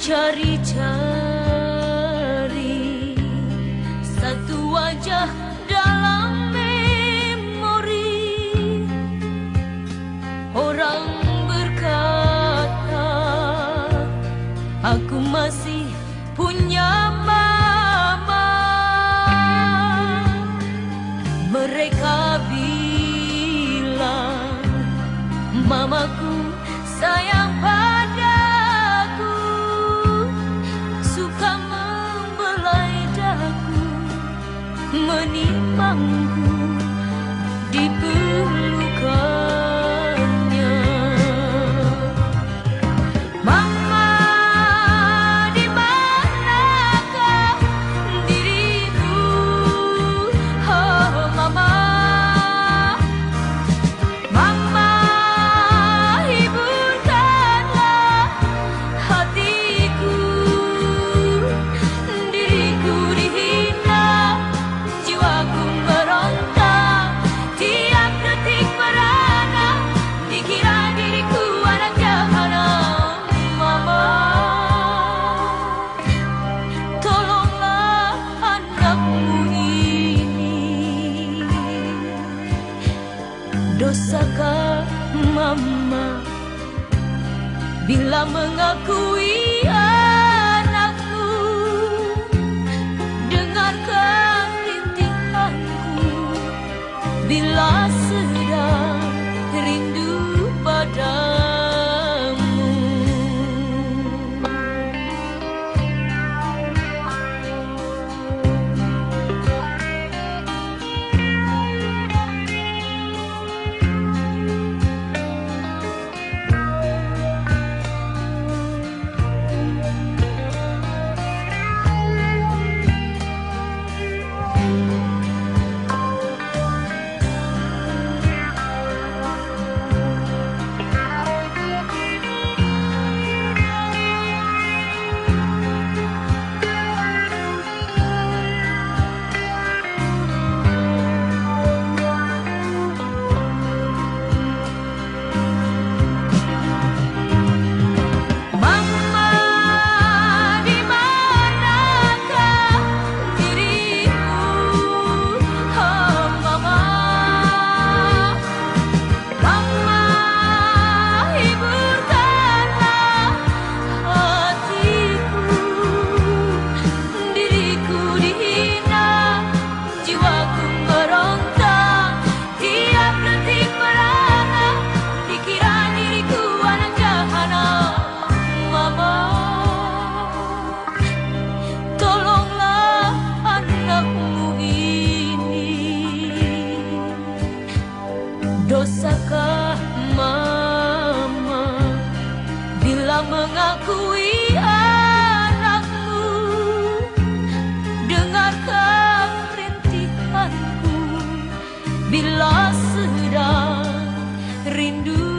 cari-cari satu wajah dalam memori. Orang berkata aku masih punya mama. Mereka bilang mamaku sayang padaku Dosakah mama Bila mengakui anakku Dengarkan rintihanku Bila sedang mengakui anakmu Dengarkan rintihanku. Bila sedang rindu